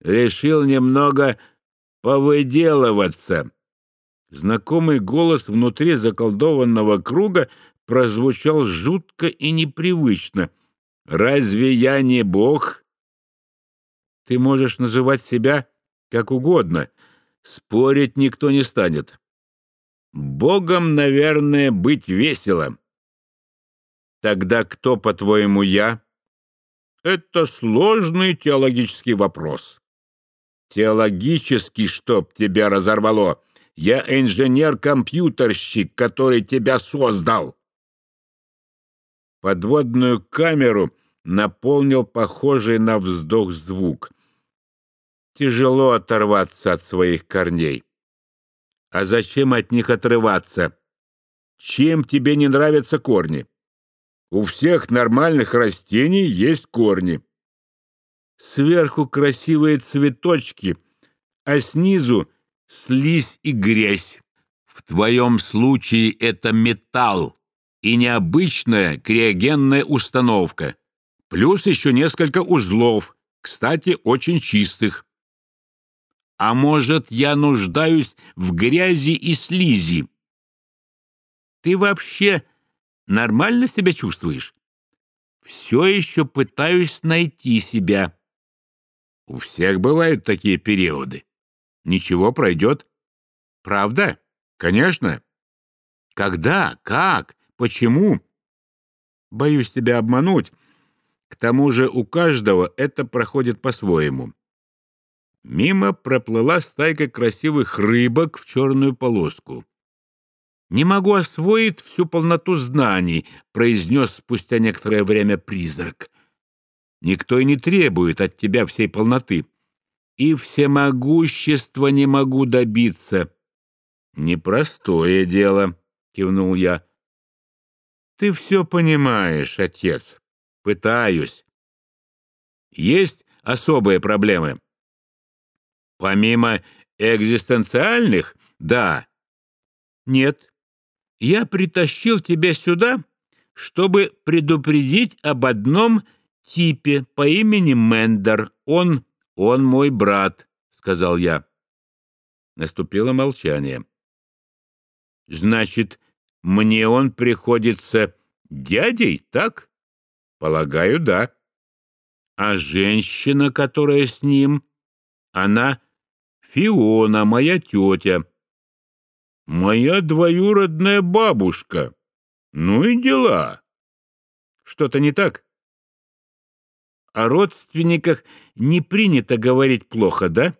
Решил немного повыделываться. Знакомый голос внутри заколдованного круга прозвучал жутко и непривычно. «Разве я не бог?» «Ты можешь называть себя как угодно. Спорить никто не станет. Богом, наверное, быть весело. Тогда кто, по-твоему, я?» «Это сложный теологический вопрос». «Теологический, чтоб тебя разорвало!» Я инженер-компьютерщик, который тебя создал. Подводную камеру наполнил похожий на вздох звук. Тяжело оторваться от своих корней. А зачем от них отрываться? Чем тебе не нравятся корни? У всех нормальных растений есть корни. Сверху красивые цветочки, а снизу слизь и грязь. В твоем случае это металл и необычная криогенная установка, плюс еще несколько узлов, кстати, очень чистых. А может, я нуждаюсь в грязи и слизи? Ты вообще нормально себя чувствуешь? Все еще пытаюсь найти себя. У всех бывают такие периоды. Ничего, пройдет. Правда? Конечно. Когда? Как? Почему? Боюсь тебя обмануть. К тому же у каждого это проходит по-своему. Мимо проплыла стайка красивых рыбок в черную полоску. «Не могу освоить всю полноту знаний», — произнес спустя некоторое время призрак. «Никто и не требует от тебя всей полноты и всемогущества не могу добиться. Непростое дело, кивнул я. Ты все понимаешь, отец. Пытаюсь. Есть особые проблемы. Помимо экзистенциальных, да. Нет. Я притащил тебя сюда, чтобы предупредить об одном типе по имени Мендер. Он «Он мой брат», — сказал я. Наступило молчание. «Значит, мне он приходится дядей, так?» «Полагаю, да». «А женщина, которая с ним, она Фиона, моя тетя». «Моя двоюродная бабушка. Ну и дела». «Что-то не так?» О родственниках не принято говорить плохо, да?